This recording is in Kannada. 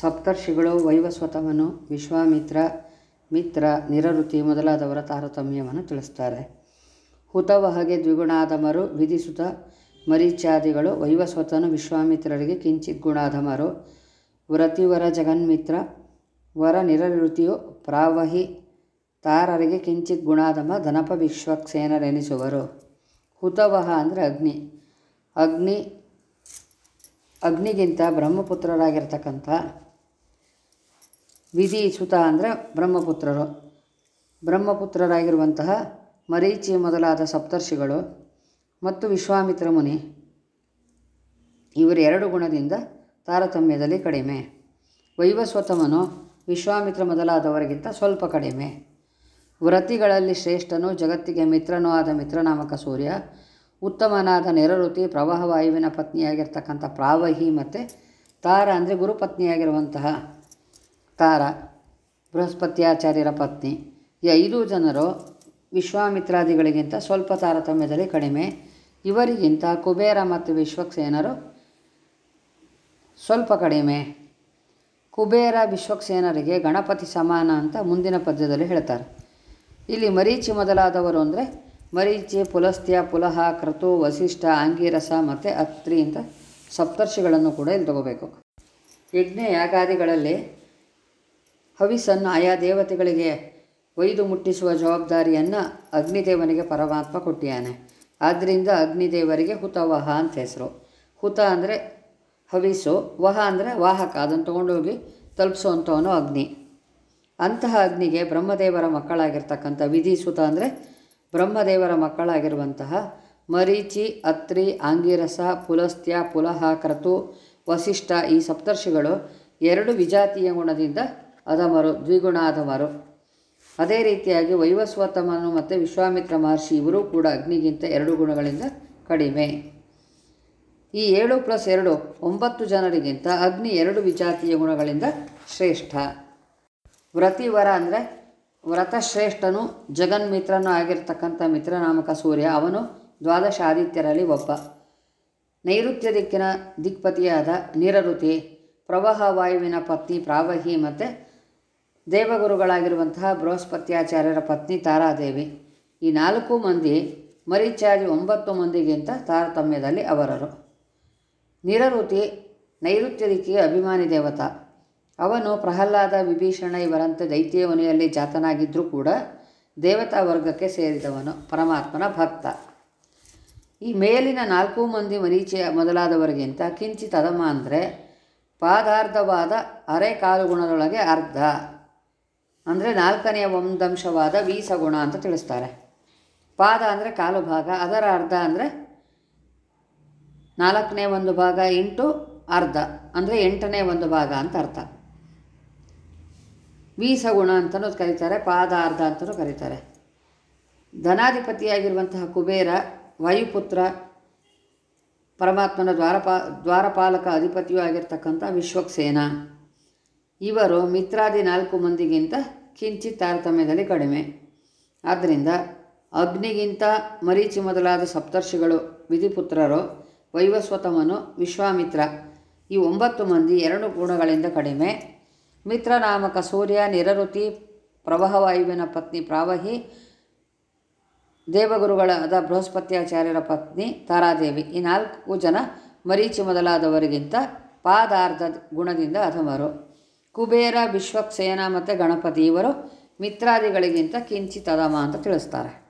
ಸಪ್ತರ್ಷಿಗಳು ವೈವಸ್ವತವನ್ನು ವಿಶ್ವಾಮಿತ್ರ, ಮಿತ್ರ ನಿರಋತಿ ಮೊದಲಾದವರ ತಾರತಮ್ಯವನ್ನು ತಿಳಿಸ್ತಾರೆ. ಹುತವಹಗೆ ದ್ವಿಗುಣಾಧಮರು, ವಿಧಿಸುತ ಮರೀಚಾದಿಗಳು ವೈವಸ್ವತನು ವಿಶ್ವಾಮಿತ್ರರಿಗೆ ಕಿಂಚಿತ್ ಗುಣಾಧಮರು, ವ್ರತಿವರ ಜಗನ್ಮಿತ್ರ, ವರ ನಿರಋತಿಯು ಪ್ರಾವಹಿ ತಾರರಿಗೆ ಕಿಂಚಿತ್ ಗುಣಾಧಮ, ಧನಪ ವಿಶ್ವಕ್ಸೇನರೆನಿಸುವರು. ಹುತವಹ ಅಂದರೆ ಅಗ್ನಿ. ಅಗ್ನಿ, ಅಗ್ನಿಗಿಂತ ಬ್ರಹ್ಮಪುತ್ರರಾಗಿರ್ತಕ್ಕಂಥ ವಿಧಿ ಸುತ ಅಂದರೆ ಬ್ರಹ್ಮಪುತ್ರರು. ಬ್ರಹ್ಮಪುತ್ರರಾಗಿರುವಂತಹ ಮರೀಚಿ ಮೊದಲಾದ ಸಪ್ತರ್ಷಿಗಳು ಮತ್ತು ವಿಶ್ವಾಮಿತ್ರ ಮುನಿ. ಇವರೆರಡು ಗುಣದಿಂದ ತಾರತಮ್ಯದಲ್ಲಿ ಕಡಿಮೆ. ವೈವಸ್ವತಮನು ವಿಶ್ವಾಮಿತ್ರ ಮೊದಲಾದವರಿಗಿಂತ ಸ್ವಲ್ಪ ಕಡಿಮೆ. ವ್ರತಿಗಳಲ್ಲಿ ಶ್ರೇಷ್ಠನು, ಜಗತ್ತಿಗೆ ಮಿತ್ರನೂ ಆದ ಮಿತ್ರನಾಮಕ ಸೂರ್ಯ, ಉತ್ತಮನಾದ ನೆರಋತಿ, ಪ್ರವಾಹವಾಯುವಿನ ಪತ್ನಿಯಾಗಿರ್ತಕ್ಕಂಥ ಪ್ರಾವಹಿ ಮತ್ತು ತಾರ ಅಂದರೆ ಗುರುಪತ್ನಿಯಾಗಿರುವಂತಹ ತಾರ ಬೃಹಸ್ಪತ್ಯಾಚಾರ್ಯರ ಪತ್ನಿ. ಈ ಐದು ಜನರು ವಿಶ್ವಾಮಿತ್ರಾದಿಗಳಿಗಿಂತ ಸ್ವಲ್ಪ ತಾರತಮ್ಯದಲ್ಲಿ ಕಡಿಮೆ. ಇವರಿಗಿಂತ ಕುಬೇರ ಮತ್ತು ವಿಶ್ವಕ್ಸೇನರು ಸ್ವಲ್ಪ ಕಡಿಮೆ. ಕುಬೇರ, ವಿಶ್ವಕ್ಸೇನರಿಗೆ ಗಣಪತಿ ಸಮಾನ ಅಂತ ಮುಂದಿನ ಪದ್ಯದಲ್ಲಿ ಹೇಳ್ತಾರೆ. ಇಲ್ಲಿ ಮರೀಚಿ ಮೊದಲಾದವರು ಅಂದರೆ ಮರೀಚಿ, ಪುಲಸ್ತ್ಯ, ಪುಲಹ ಕ್ರತು ವಸಿಷ್ಠ ಆಂಗಿರಸ ಮತ್ತು ಅತ್ರಿ ಅಂತ ಸಪ್ತರ್ಷಿಗಳನ್ನು ಕೂಡ ಇಲ್ಲಿ ತಗೋಬೇಕು. ಯಜ್ಞ ಯಾಗಾದಿಗಳಲ್ಲಿ ಹವಿಸನ್ನು ಆಯಾ ದೇವತೆಗಳಿಗೆ ಒಯ್ದು ಮುಟ್ಟಿಸುವ ಜವಾಬ್ದಾರಿಯನ್ನು ಅಗ್ನಿದೇವನಿಗೆ ಪರಮಾತ್ಮ ಕೊಟ್ಟಿಯಾನೆ. ಆದ್ದರಿಂದ ಅಗ್ನಿದೇವರಿಗೆ ಹುತವಹ ಅಂತ ಹೆಸರು. ಹುತ ಅಂದರೆ ಹವಿಸು, ವಹ ಅಂದರೆ ವಾಹಕ, ಅದನ್ನು ತೊಗೊಂಡೋಗಿ ತಲುಪಿಸುವಂಥವನು ಅಗ್ನಿ. ಅಂತಹ ಅಗ್ನಿಗೆ ಬ್ರಹ್ಮದೇವರ ಮಕ್ಕಳಾಗಿರ್ತಕ್ಕಂಥ ವಿಧಿ ಸುತ ಅಂದರೆ ಬ್ರಹ್ಮದೇವರ ಮಕ್ಕಳಾಗಿರುವಂತಹ ಮರೀಚಿ, ಅತ್ರಿ ಆಂಗಿರಸ ಪುಲಸ್ತ್ಯ ಪುಲಹ ಕ್ರತು ವಸಿಷ್ಠ ಈ ಸಪ್ತರ್ಷಿಗಳು ಎರಡು ವಿಜಾತೀಯ ಗುಣದಿಂದ ಅಧಮರು ದ್ವಿಗುಣಾಧಮರು ಅದೇ ರೀತಿಯಾಗಿ ವೈವಸ್ವತಮನು ಮತ್ತು ವಿಶ್ವಾಮಿತ್ರ ಮಹರ್ಷಿ ಇವರೂ ಕೂಡ ಅಗ್ನಿಗಿಂತ ಎರಡು ಗುಣಗಳಿಂದ ಕಡಿಮೆ. ಈ ಏಳು ಪ್ಲಸ್ ಎರಡು ಒಂಬತ್ತು ಜನರಿಗಿಂತ ಅಗ್ನಿ ಎರಡು ವಿಜಾತಿಯ ಗುಣಗಳಿಂದ ಶ್ರೇಷ್ಠ. ವ್ರತಿವರ ಅಂದರೆ ವ್ರತಶ್ರೇಷ್ಠನು ಜಗನ್ಮಿತ್ರನೂ ಆಗಿರ್ತಕ್ಕಂಥ ಮಿತ್ರನಾಮಕ ಸೂರ್ಯ. ಅವನು ದ್ವಾದಶ ಆದಿತ್ಯರಲ್ಲಿ ಒಬ್ಬ. ನೈಋತ್ಯ ದಿಕ್ಕಿನ ದಿಕ್ಪತಿಯಾದ ನಿರಋತಿ, ಪ್ರವಾಹ ವಾಯುವಿನ ಪತ್ನಿ ಪ್ರಾವಹಿ ಮತ್ತು ದೇವಗುರುಗಳಾಗಿರುವಂತಹ ಬೃಹಸ್ಪತ್ಯಾಚಾರ್ಯರ ಪತ್ನಿ ತಾರಾದೇವಿ. ಈ ನಾಲ್ಕು ಮಂದಿ ಮರೀಚಾರಿ ಒಂಬತ್ತು ಮಂದಿಗಿಂತ ತಾರತಮ್ಯದಲ್ಲಿ ಅವರರು. ನಿರಋತಿ ನೈಋತ್ಯ ದಿಕ್ಕಿಗೆ ಅಭಿಮಾನಿ ದೇವತ. ಅವನು ಪ್ರಹ್ಲಾದ, ವಿಭೀಷಣ ಇವರಂತೆ ದೈತ್ಯವನಿಯಲ್ಲಿ ಜಾತನಾಗಿದ್ದರೂ ಕೂಡ ದೇವತಾ ವರ್ಗಕ್ಕೆ ಸೇರಿದವನು, ಪರಮಾತ್ಮನ ಭಕ್ತ. ಈ ಮೇಲಿನ ನಾಲ್ಕು ಮಂದಿ ಮರೀಚಿಯ ಮೊದಲಾದವರಿಗಿಂತ ಕಿಂಚಿತ್ ಅಧಮ ಅಂದರೆ ಪಾದಾರ್ಧವಾದ ಅರೆ ಕಾಲುಗುಣದೊಳಗೆ ಅರ್ಧ. ಅಂದರೆ ನಾಲ್ಕನೆಯ ಒಂದಂಶವಾದ ವೀಸಗುಣ ಅಂತ ತಿಳಿಸ್ತಾರೆ. ಪಾದ ಅಂದರೆ ಕಾಲು ಭಾಗ, ಅದರ ಅರ್ಧ ಅಂದರೆ ನಾಲ್ಕನೇ ಒಂದು ಭಾಗ ಇಂಟು ಅರ್ಧ, ಅಂದರೆ ಎಂಟನೇ ಒಂದು ಭಾಗ ಅಂತ ಅರ್ಥ. ವೀಸಗುಣ ಅಂತಲೂ ಕರೀತಾರೆ, ಪಾದ ಅರ್ಧ ಅಂತಲೂ ಕರೀತಾರೆ. ಧನಾಧಿಪತಿಯಾಗಿರುವಂತಹ ಕುಬೇರ, ವಾಯುಪುತ್ರ, ಪರಮಾತ್ಮನ ದ್ವಾರಪಾ, ದ್ವಾರಪಾಲಕ ಅಧಿಪತಿಯೂ ಆಗಿರ್ತಕ್ಕಂಥ ವಿಶ್ವಕ್ಸೇನ. ಇವರು ಮಿತ್ರಾದಿ ನಾಲ್ಕು ಮಂದಿಗಿಂತ ಕಿಂಚಿತ್ ತಾರತಮ್ಯದಲ್ಲಿ ಕಡಿಮೆ. ಆದ್ದರಿಂದ ಅಗ್ನಿಗಿಂತ ಮರೀಚಿ ಮೊದಲಾದ ಸಪ್ತರ್ಷಿಗಳು, ವಿಧಿಪುತ್ರರು, ವೈವಸ್ವತಮನು ವಿಶ್ವಾಮಿತ್ರ. ಈ ಒಂಬತ್ತು ಮಂದಿ ಎರಡು ಗುಣಗಳಿಂದ ಕಡಿಮೆ. ಮಿತ್ರನಾಮಕ ಸೂರ್ಯ, ನಿರಋತಿ, ಪ್ರವಾಹವಾಯುವಿನ ಪತ್ನಿ ಪ್ರಾವಹಿ, ದೇವಗುರುಗಳಾದ ಬೃಹಸ್ಪತ್ಯಾಚಾರ್ಯರ ಪತ್ನಿ ತಾರಾದೇವಿ. ಈ ನಾಲ್ಕು ಜನ ಮರೀಚಿ ಮೊದಲಾದವರಿಗಿಂತ ಪಾದಾರ್ಧ ಗುಣದಿಂದ ಅಧಮರು. ಕುಬೇರ ವಿಶ್ವಕ್ಸೇನ ಮತ್ತು ಗಣಪತಿ ಇವರು ಮಿತ್ರಾದಿಗಳಿಗಿಂತ ಕಿಂಚಿತ್ ಅಂತ ತಿಳಿಸ್ತಾರೆ.